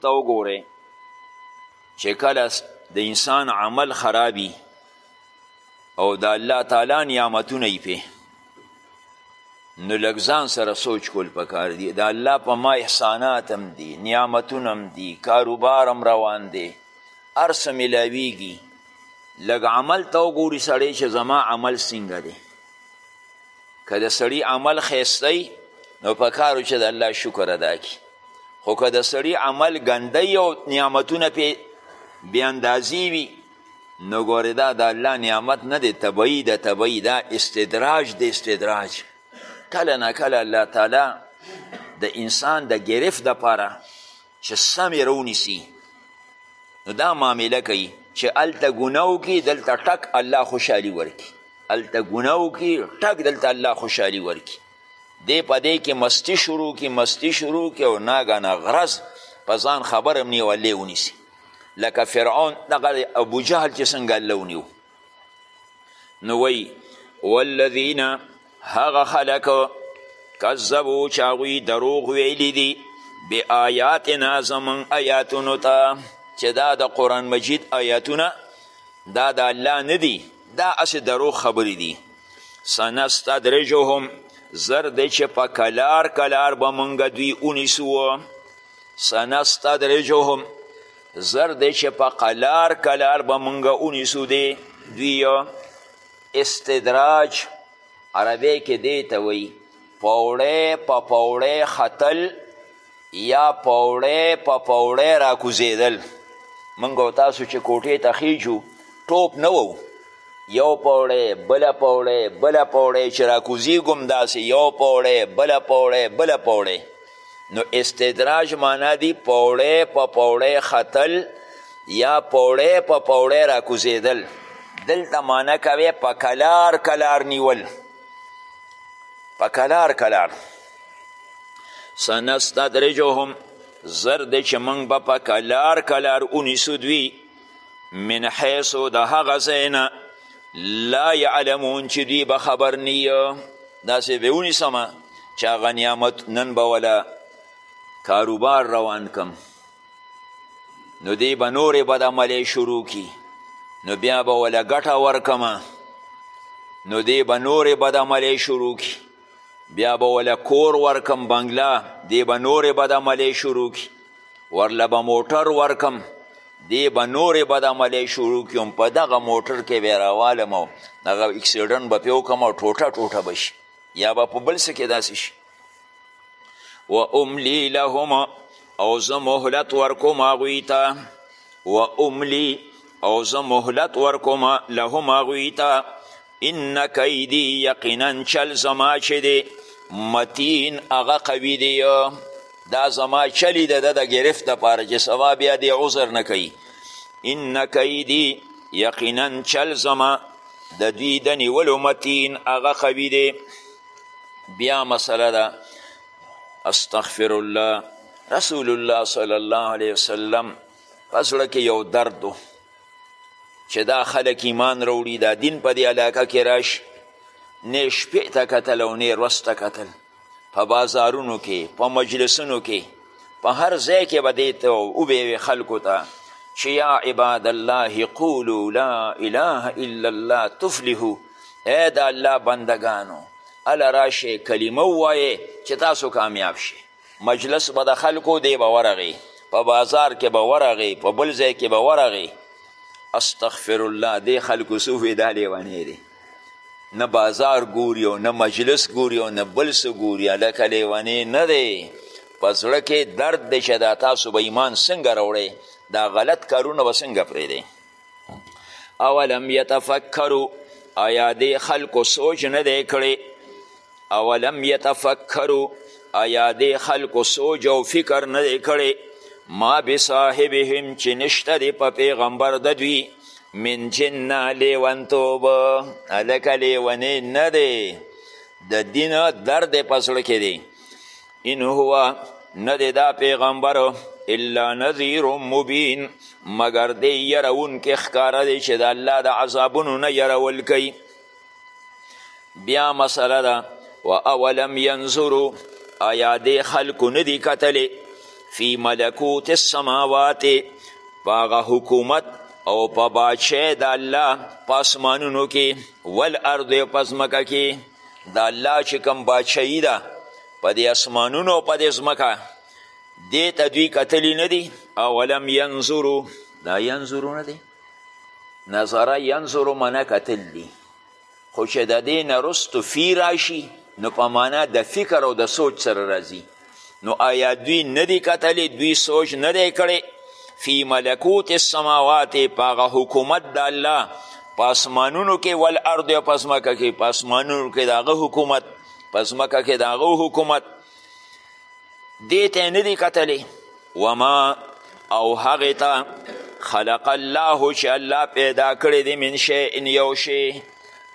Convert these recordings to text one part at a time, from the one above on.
ته وګوره چې کله د انسان عمل خرابي او د الله تعالی نعمتونه یې پې نو لږ ځان سره سوچ کول پکار دي د الله په ما احسانات هم دي نعمتونه هم دي کاروبار هم روان دی هر څه میلاویږي لږ عمل ته وګوري سړی چې زما عمل څنګه دی که د سړي عمل ښایسته وي نو په کارو چې د الله شکر ادا کړي خو که د سړي عمل ګنده او نعمتونه پې بې اندازې وي نو ګورې دا د الله نعمت نه دی طبعي د طبعي دا استدراج د استدراج کله نه کله الله تعالی د انسان د گرفت دپاره چې سم یې رونیسي نو دا معامله کوي چې هلته ګناه وکړي دلته ټک الله خوشحالي ورکړي هلته ګناه وکړي ټک دلته الله خوشحالي ورکړي دی په دې کې مستی شروع کی مستی شروع کی او ناګانه غرض په ځان خبر هم نیو الله ونیسي لکه فرعون دغه ابو جهل چې څنګه الله ونیو نو وی والذین هغه خلک کذبو چې هغوی دروغ ویلی دي بآیاتنا زموږ آیاتونو ته چې دا د قرآن مجید آیاتونه دا د الله نه دي دا هسې دروغ خبرې دي سنستدرجهم زر دی چې په کلار کلار به مونږ دوی ونیسو سنستدرجهم زر دی چې په قلار قلار به مونږ ونیسو دی دوی استدراج عربی کې دی ته وایي پوړی په پوړی ختل یا پوړی په پوړی راکوزیدل موږ او تاسو چې کوټې ته خیجو ټوپ نه وو یو پوړی بله پوړی بله پوړی چې راکوزیږو همداسې یو پوړی بله پوړی بله پوړی نو استدراج معنا دی پوړی په پوړی ختل یا پوړی په پوړی راکوزیدل دلته معنا کوي په کلار کلار نیول په کلار کلار سنستدرجهم زر دی چې موږ به په کلار کلار ونیسو دوی من حیث د هغه ځای نه لا یعلمون چې دوی به خبر نی داسې به ونیسم چې هغه نعمت نن به وله کاروبار روان کم نو دی به نورې بدعملۍ شروع کی نو بیا به وله ګټه ورکمه نو دی به نورې بدعملۍ شروع کی بیا به وله کور ورکم بنګله دی به نورې بدعملۍ شروع کړي ورله به موټر ورکم دی به نورې بدعملۍ شروع کړي هم په دغه موټر کې به یې راوالم او هغه اکسیډنټ به پې وکړم او ټوټه ټوټه به شي یا به په بل څه کې داسې شي و املی لهم او زه مهلت ورکوم هغوی ته و املی او زه مهلت ورکوم لهم هغوی ته ان کیدی یقینا چل زما چې دی متین هغه قوي دی دا زما چلی د د ګرفت دپاره چې سبا بیا دی عذر نه کوي ان کیدی یقینا چل زما د دوی د نیولو متین هغه قوي دی بیا مسله ده استغفر الله رسول الله صلی الله علیه وسلم په زړه کې یو درد چې دا خلک ایمان راوړي دا دین په دې علاقه کې راشي نه شپې ته کتل او نه ورځ ته کتل په بازارونو کې په مجلسونو کې په هر ځای کې به دې ته وبېوې خلکو ته چې یا عباد الله قولو لا اله الا الله تفلحو ای د الله بندګانو هله راشئ کلمه ووایې چې تاسو کامیاب شئ مجلس به د خلکو دی به ورغی په بازار کې به ورغی په بل ځای کې به ورغی استغفر الله دې خلکو صوفې دا لیونی دی نه بازار ګوري او نه مجلس ګوري او نه بل څه ګوري هلکه لیونی نه دی په زړه کې درد دی چې دا تاسو به ایمان څنګه راوړی دا غلط کارونه به څنګه پرېږدئ اولم یتفکرو آیا دې خلکو سوچ نه دی کړی اولم یتفکرو آیا دې خلکو سوچ او فکر نه دی کړی ما بصاحبهم چې نشته دی په پیغمبر د دوی من جنه لیونتوب هلکه لیونی نه دی د دین درد په زړه کې دی ان هو نه دی دا پیغمبر الا نذیر مبین مګر دی یرونکې ښکاره دی چې د الله د عذابونو نه یرول کوي بیا مسله ده و اولم ینظرو آیا دې خلکو نه دي کتلی فی ملکوت السماوات په هغه حکومت او په باچه د الله په اسمانونو کې والارض په ځمکه کې د الله چې کوم باچهي ده په دې اسمانونو او په دې ځمکه دې ته دوی کتلی نه دي اولم ینظرو دا ینظرو نه دی نظره ینظرو منه کتل دي خو چې د دې نه رستو فی راشي نو په معنا د فکر او د سوچ سره راځي نو آیا دوی ندی کتلی دوی سوچ ندی کړی فی ملکوت السماوات په هغه حکومت د الله په اسمانونو کې والارض او په ځمکه کې په اسمانونو کې د هغه حکومت په ځمکه کې د هغه حکومت دې ته یې نه دي کتلی وما او هغې ته خلق الله چې الله پیدا کړی دی من شیء یو شی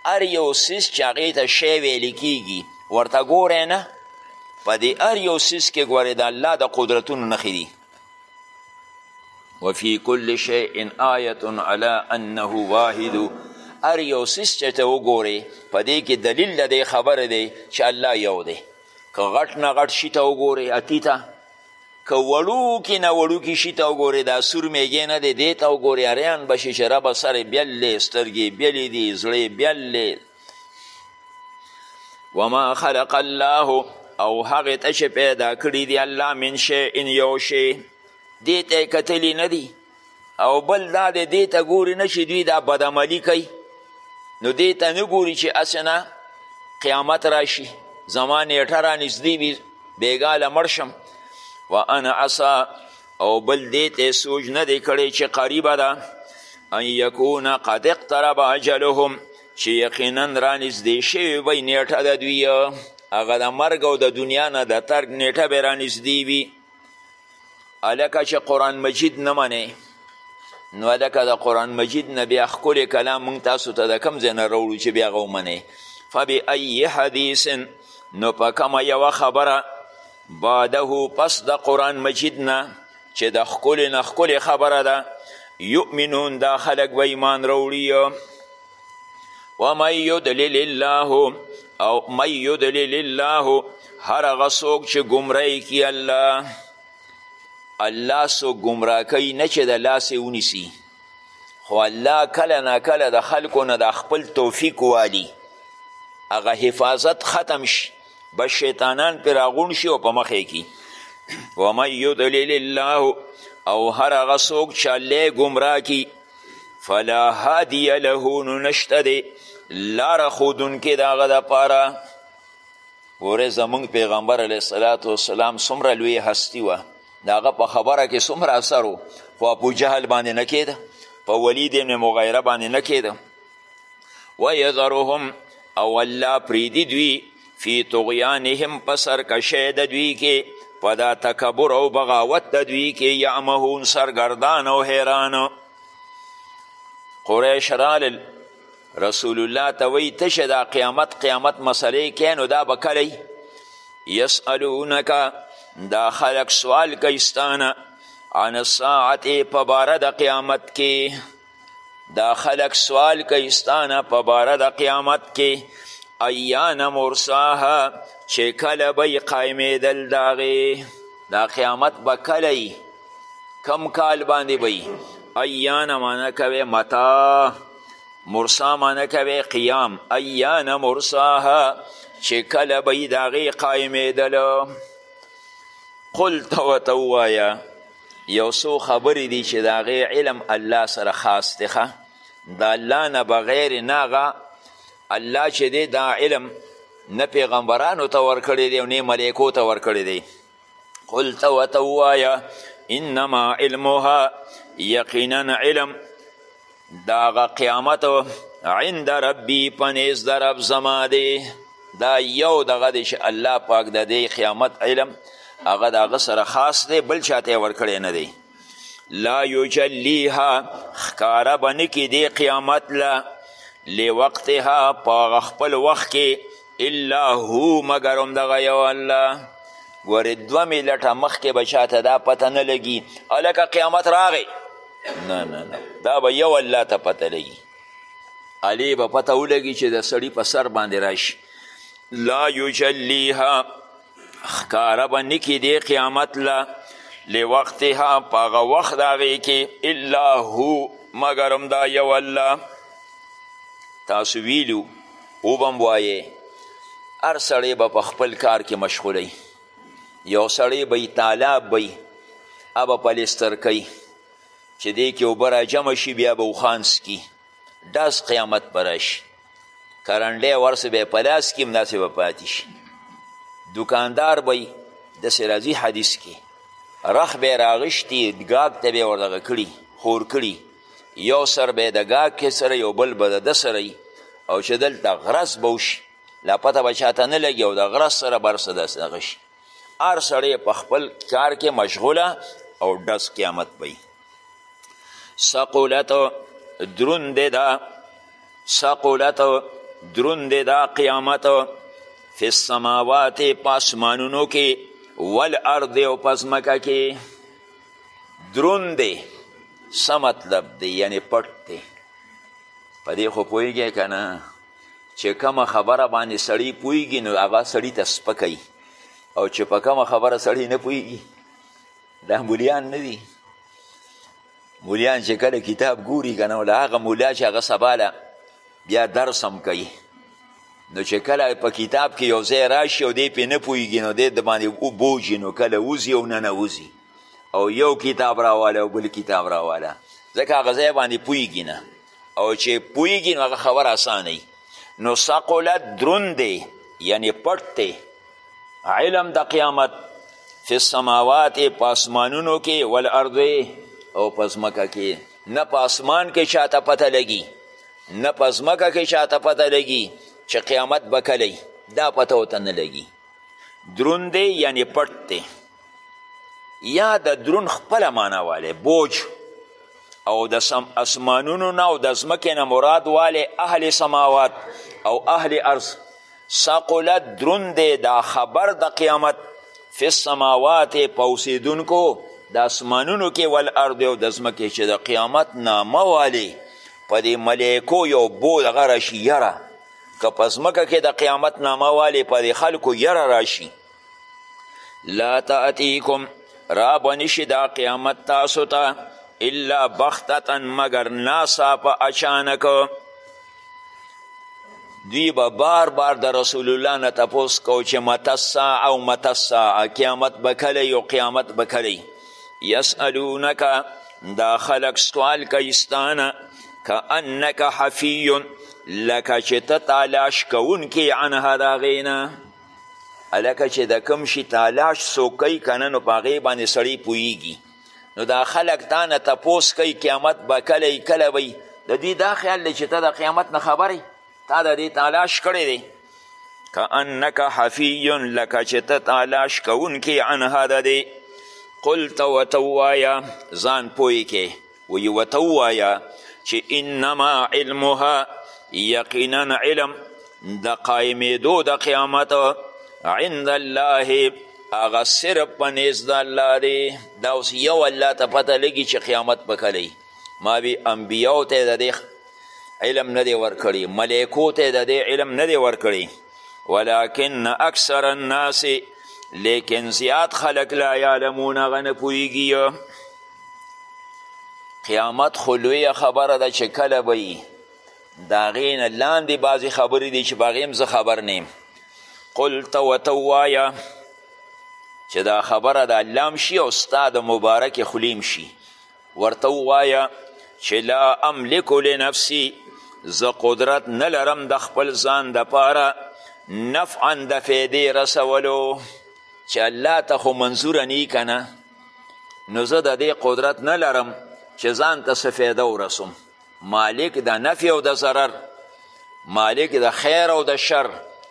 هر یو څیز چې هغې ته شی ویلی کیږي ورته ګوری نه په دې هر یو څیز کې ګورې د الله د قدرتونو نښې دي وفي كل شيء آية على أنه واحد هر یو څیز چې ته وګورې په دې کې دلیل د دې خبرې دی چې الله یو دی که غټ نه غټ شي ته وګورې اتی ته که وړوکي نه وړوکي شي ته وګورې دا سور میږی نه دی دې ته وګورې حیران به شي چې ربه سر یې بیل دی سترګې بیلې دي زړه یې بیل دی وما خلق الله او هغې ته چې پیدا کړي دي الله من شیئن یو شی دې ته یې کتلي نه دي او بل دا دی دې ته ګوري نه چې دوی دا بدعملي کوي نو دې ته نه ګوري چې هسې نه قیامت راشي زما نیټه را نږدې وي بېګا له مړ شم و انا عصا او بل دې ته سوچ نه دی کړی چې قریبه ده ان یکونه قد اقترب اجلهم چې یقینا را نږدې شوې وی نیټه د دوی هغه د مرګ او د دنیا نه د ترک نیټه به را نږدې وي الکه چې قرآن مجید نه منې نو الکه د قرآن مجید نه بیا ښکلی کلام موږ تاسو ته د کوم ځای نه راوړو چې بیا هغه ومنې فبأي حدیث نو په کومه یوه خبره بعده پس د قرآن مجید نه چې د ښکلې نه ښکلې خبره ده یؤمنون دا خلک به ایمان راوړي ومن یدلل الله او من یدلل الله هر هغه څوک چې ګمراه کي الله الله څوک ګمراه کوي نه چې د لاس یې ونیسي خو الله کله نا کله د خلکو نه د خپل توفیق والي هغه حفاظت ختم شي بس شیطانان پرې راغون شي او په مخې کي ومن یدلل الله او هر هغه څوک چې الله ګمراه کي فلا هادی له نو نشته دی لاره ښودونکې د هغه دپاره ګورې زمونږ پیغمبر علیه صلات وسلام څومره لوی هستی وه د هغه په خبره کې څومره اثر و خو ابو جهل باندې نه کېده په ولید ابن مغیره باندې نه کېده ویذرهم او الله پریدي دوی فی طغیانهم په سرکشۍ د دوی کې په دا تکبر او بغاوت د دوی کې یعمهون سرګردان او حیران قریش رالل رسول الله ته وی تشه دا قیامت قیامت مسلې کې نو دا به کلی یسألونک دا خلق سوال کوي ستانه عن الساعت په باره د قیامت کې دا خلق سوال کوي ستانه په باره د قیامت کې ایان مرساها چې کله به یې قایمېدل د هغې دا قیامت به کله یي کم کال باندې به یي ایان معنی کوي متا مرسا معنی کوي قیام ایان مرساها چې کله به یي د هغې قایمېدل قل ته ورته ووایه یو څو خبرې دي چې د هغې علم الله سره خاص دی ښه د الله نه بغیر نه هغه الله چې دی دا علم نه پیغمبرانو ته ورکړی دی او نه ملایکو ته ورکړی دی قل ته ورته ووایه انما علمها یقینا علم دا هغه قیامت عند ربی په نیز د رب زما دی دا یو دغه دی چې الله پاک د دې قیامت علم هغه د هغه سره خاص دی بل چاته ورکړی نه دی لا یجلیها ښکاره به نه کړي دې قیامت له لوقتها په هغه خپل وخت کې الا هو مګر همدغه یو الله ګورې دوه ملټه مخکې به چاته دا پته نه لګي هلکه قیامت راغی نه نه نه دا به یو الله ته پته لګي هلې به پته ولګي چې د سړي په سر باندې راشي لا یجلیها ښکاره به نکي دی قیامت له لوقتها په هغه وخت د هغې کې الا هو مګر همدا یو الله تاسو ویلو وبه هم وایې هر سړی به په خپل کار کې مشغولی یو سړی به تالاب به هغه پلستر کوي چې دې کې اوبه راجمع شي بیا به اوښان سکي داس قیامت به راشي کرنډی ورسې به یې په لاس کې همداسې به پاتې شي دکاندار به یې داسې راځي حدیث کې رخ به یې راغشتي ګاګ ته به یې وردغه کړي خور کړي یو سر به د ګاګ کې سره یو بل به د ده سره او چې دلته غرس به وشي لا پته به چاته نه لګي او د غرس سره به هر څه داسې دغه شي هر سړی په خپل کار کې مشغوله او ډز قیامت به سقولت دروند ده سقولت دروند ده قیامت فی السماوات پاسمانونو کې والارض او پزمکه کې دروند ده څه مطلب دی یعنی پټ دی په دې خو پوهېږی که نه چې کومه خبره باندې سړی پوهېږي نو هغه سړي ته سپکوي او چې په کومه خبره سړی نه پوهېږي دا مولیان نه دي مولیان چې کله کتاب ګوري که نه له هغه مولیا چې هغه سباله بیا درس هم کوي نو چې کله په کتاب کې یو ځای راشي او دی پې نه پوهېږي نو دی د باندې وبوجي نو کله وځي او نه نه وځي او یو کتاب راواله او بل کتاب راواله ځکه هغه ځای باندې پوهېږي نه او چې پوهېږي نو هغه خبر اسانه نو ثقلت دروند دی یعنی پټ دی علم د قیامت فی السماوات په اسمانونو کې والارض او په ځمکه کې نه په اسمان کې چاته پته لګي نه په ځمکه کې چاته پته لګي چې قیامت به کله دا پته ورته نه لګي دروند دی یعنی پټ دی یا د درون خپله معنا والی بوج او د اسمانونو نه او د ځمکې نه مراد والی اهل سماوات او اهل ارض ثقلت درون دی دا خبر د قیامت فی السماوات په اوسېدونکو د اسمانونو کې والارض او د ځمکې چې د قیامت نامه والی په دې ملایکو یو بو دغه راشي یره که په ځمکه کې د قیامت نامه والی په دې خلکو یره راشي لا تأتیکم را بنشي دا قیامت تاسو ته الا بختتا مگر ناڅاپه اچانک دوی به بار بار د رسول الله نه تپوس کو چې مت الساعه او مت الساعه قیامت به کله یو قیامت به کله یسألونک دا خلق سوال کوي ستانه کأنک حفی لکه چې ته تالاش کوونکی عنها د هغې نه هلکه چې د کوم شي تالاش څوک کوي که نه نو په هغې باندې سړی پوهېږي نو دا خلک تا نه تپوس کوي قیامت به کله یي کله به د دوی دا خیال دی چې ته د قیامت نه خبر تا د دې تالاش کړی دی که انک حفی لکه چې ته تالاش کوونکی عنها د دې قل ته ورته ووایه ځان پوه کې وی وته ووایه چې انما علمها یقینا علم د قایمیدو د قیامت عند الله هغه صرف په نیز د الله دی دا اوس یو الله ته پته لګي چې قیامت په کلی ما وی انبیاو ته د دې علم نه دی ورکړي ملایکو ته د دې علم نه دی ورکړي ولكن اکثر الناس لیکن زیات خلق لا یعلمون هغه نه پوهیږي قیامت خو لویه خبره ده چې کله به یي د هغې نه لاندې بعضې خبرې دي چې په هغې هم زه خبر نه یم قل ته ورته ووایه چې دا خبره د الله هم شي او ستا د مبارکې خولې هم شي ورته ووایه چې لا املک لنفسي زه قدرت نه لرم د خپل ځان دپاره نفعا د فیدې رسولو چې الله ته خو منظوره نی کنه نو زه د دې قدرت نه لرم چې ځان ته څه فایده ورسوم مالک د نفع او د ضرر مالک د خیر او د شر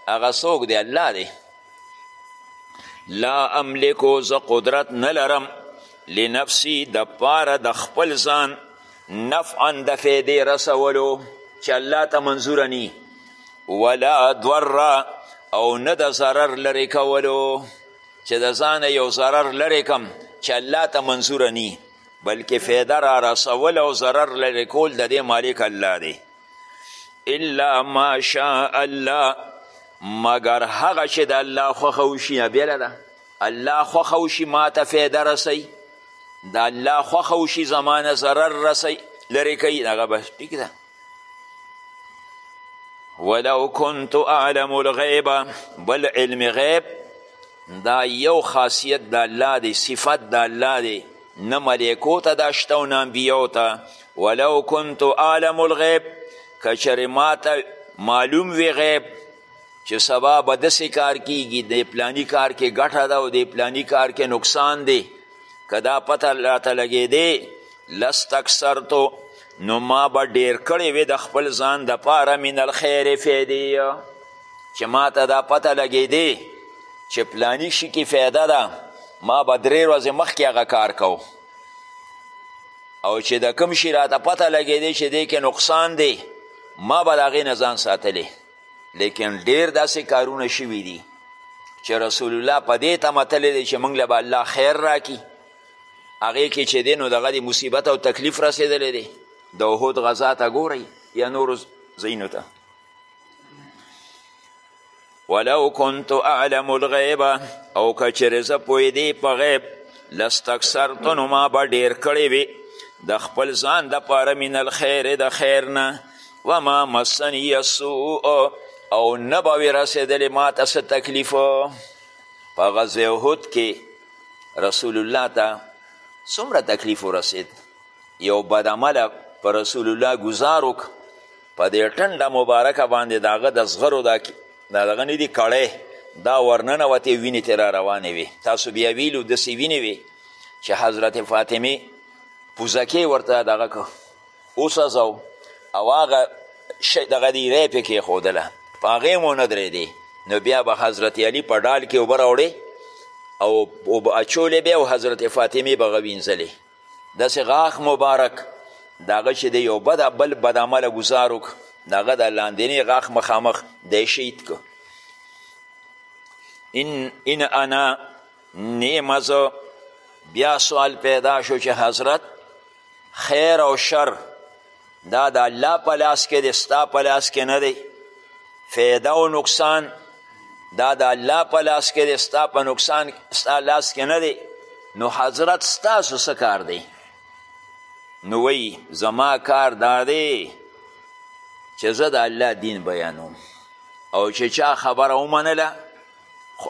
هغه څوک دی الله دی لا املکو زه قدرت نه لرم لنفسی د پاره د خپل ځان نفعا د فیدې رسولو چې الله ته منظوره نی ولا ضره او نه د ضرر لرې کولو چې د ځانه یو ضرر لرې کم چې الله ته منظوره نی بلکې فایده را رسول او ضرر لرې کول د دې مالک الله دی الا ما شاء الله مګر هغه چې د الله خوښه وشي بیله ده الله خوښه وشي ما ته فایده رسی د الله خوښه وشي زمانه ضرر رسی لرې کوي هغه بس ټیک ده ولو كنت اعلم الغیب بل علم غیب دا یو خاصیت د الله دی صفت د الله دی نه ملیکو ته دا شته او نه انبیاو ته ولو كنت اعلم الغیب که چېرې ما ته معلوم وي غیب چې سبا به داسې کار کیږي د پلاني کار کې ګټه ده او د پلاني کار کې نقصان دی که دا پته راته لګېدی لستکثرت نو ما به ډیر کړی وې د خپل ځان د پاره من الخیر فیدی چې ما ته دا پته لګېدې چې پلانی شي کې فایده ده ما به درې ورځې مخکې هغه کار کو او چې د کوم شي راته پته لګېدې چې دې کې نقصان دی ما به د هغې نه ځان ساتلی لیکن ډیر داسې کارونه شوي دي چې رسول الله په دې تمه تللی دی چې موږ له به الله خیر راکړي هغې کې چې دی نو دغه د مصیبت او تکلیف رسېدلی دی د احد غذا ته ګورئ یا نورو ځایونو ته ولو كنت اعلم الغیب او که چېرې زه پوهېدی په غیب لستکثرتو نو ما به ډېر کړی وي د خپل ځان دپاره من الخیر د خیر نه وما مسنی السوء او نه به وي رسېدلی ما ته څه تکلیف په غزې احد کې رسول الله ته څومره تکلیف ورسید یو بدعمله په رسول الله ګزار وک په دې ټنډه مبارکه باندې د هغه د زغرو دا دغه نه دي کړی دا ورننوتې وینې ترې را روانې وي تاسو بیا ویلو داسې وینې وي چې حضرت فاطمې پوزکې ورته دغه که وسوځو او هغه دغه دی ری پې کېښودله په هغې مو نه درېدې نو بیا به حضرت علي په ډال کې اوبه راوړې او اوبه اچولې بیا او حضرت فاطمې به هغه وینځلې داسې غاښ مبارک د هغه چې د یو بد بل بدعمله ګزار وکړ د هغه د لاندنې غاښ مخامخ دی شهید کړو ان ان انا نیمز بیا سوال پیدا شو چې حضرت خیر او شر دا د الله په لاس کې دی ستا په لاس کې نه دی فیده او نقصان دا د الله په لاس کې دی ستا په نقصان ستا لاس کې نه دی نو حضرت ستاسو څه کار دی نو وی زما کار دا دی چې زه د الله دین بیانوم او چې چا خبره ومنله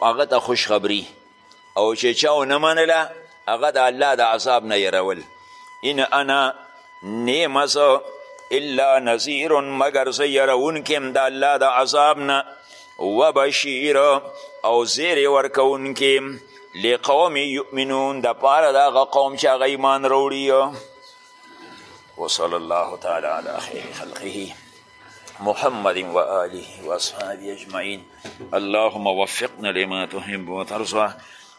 هغه ته خوشخبری او چې چا ونه منله هغه د الله د عذاب نه یرول ان انا نیم زه الا نذیر مګر زه یرونکی یم د الله د عذاب نه و بشیر او زیرې ورکوونکي لقوم یؤمنون د پاره د هغه قوم چې هغه ایمان راوړي وصلی الله تعالی علی خیر خلقه محمد و آله و اصحابه اجمعین اللهم وفقنا لما تحب و ترضا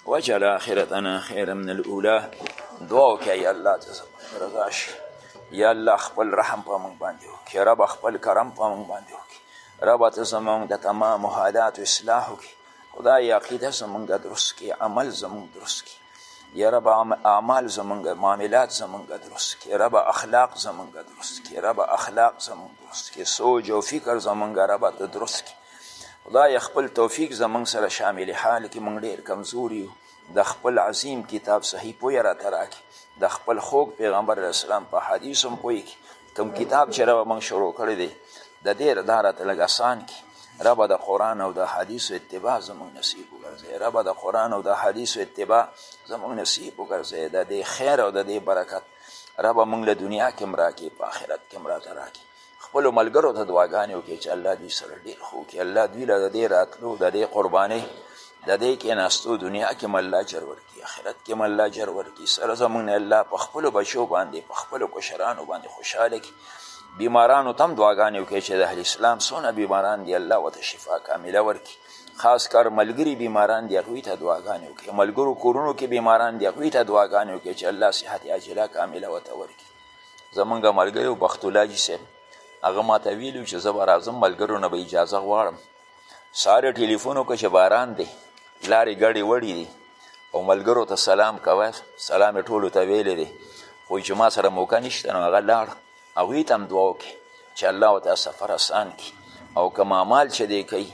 وجل آخرتنا خیر من الاولا دعا وکړه یا الله ته رضا شي یا الله خپل رحم په موږ باندې وکړي رب خپل کرم په موږ باندې وکړي رب ته زموږ د تمامو حالاتو اصلاح وکړي خدای عقیده زمونږ درست کی عمل زمونږ درست کی یا رب اعمال زمونږ معاملات زمونږ درست کی رب اخلاق زمونږ درست کی رب اخلاق زمونږ درست کی سوچ او فکر زمونږ رب ته درست کی خدای خپل توفیق زمونږ سره شامل حال کی مونږ ډیر کمزور یو د خپل عظیم کتاب صحیح پوی را تراکی د خپل خوږ پیغمبر اسلام په حدیث هم پوی کی کوم کتاب چې ربه موږ شروع کړی دی د دې دا راته لږ اسان کړي ربه د قرآن او د حدیثو اتباع زموږ نصیب وګرځوې ربه د قرآن او د حدیثو اتباع زموږ نصیب وګرځوې د دې خیر او د دې برکت ربه موږ له دنیا کې هم راکړي په آخرت کې هم راته راکړي خپلو ملګرو ته دعاګانې وکړي چې الله دوی سره ډېر ښه وکړي الله دوی له د دې راتلو د دې قربانۍ د دې کېناستو دنیا کې هم الله اجر ورکړي آخرت کې هم الله اجر ورکړي سره زمونږ الله په خپلو بچو باندې په خپلو کشرانو باندې خوشحاله کړي بیمارانو ته هم دعاګانې وکړي چې د اهل اسلام څونه بیماران دي الله ورته شفا کامله ورکړي خاص کار ملګري بیماران دي هغوی ته دعاګانې وکړي ملګرو کورونو کې بیماران دي هغوی ته دعاګانې وکړي چې الله صحت عاجله کامله ورته ورکړي زمونږ ملګری و بختالله جي صاحب هغه ما ته ویلي چې زه به راځم ملګرو نه به اجازه غواړم ساره ټلیفون وکړه چې باران دی لارې ګډې وړې دي او ملګرو ته سلام کوه سلام یې ټولو ته ویلی دی خو چې ما سره موقع نشته نو هغه لاړ هغوی ته هم دعا وکړي چې الله ورته سفر اسان کړي او که مامال چې دی کوي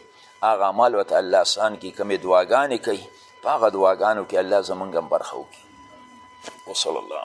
هغه عمل ورته الله اسان کړي کومې دعاګانې کوي په هغه دعاګانو کې الله زمونږ هم برخه وکړي وصلی الله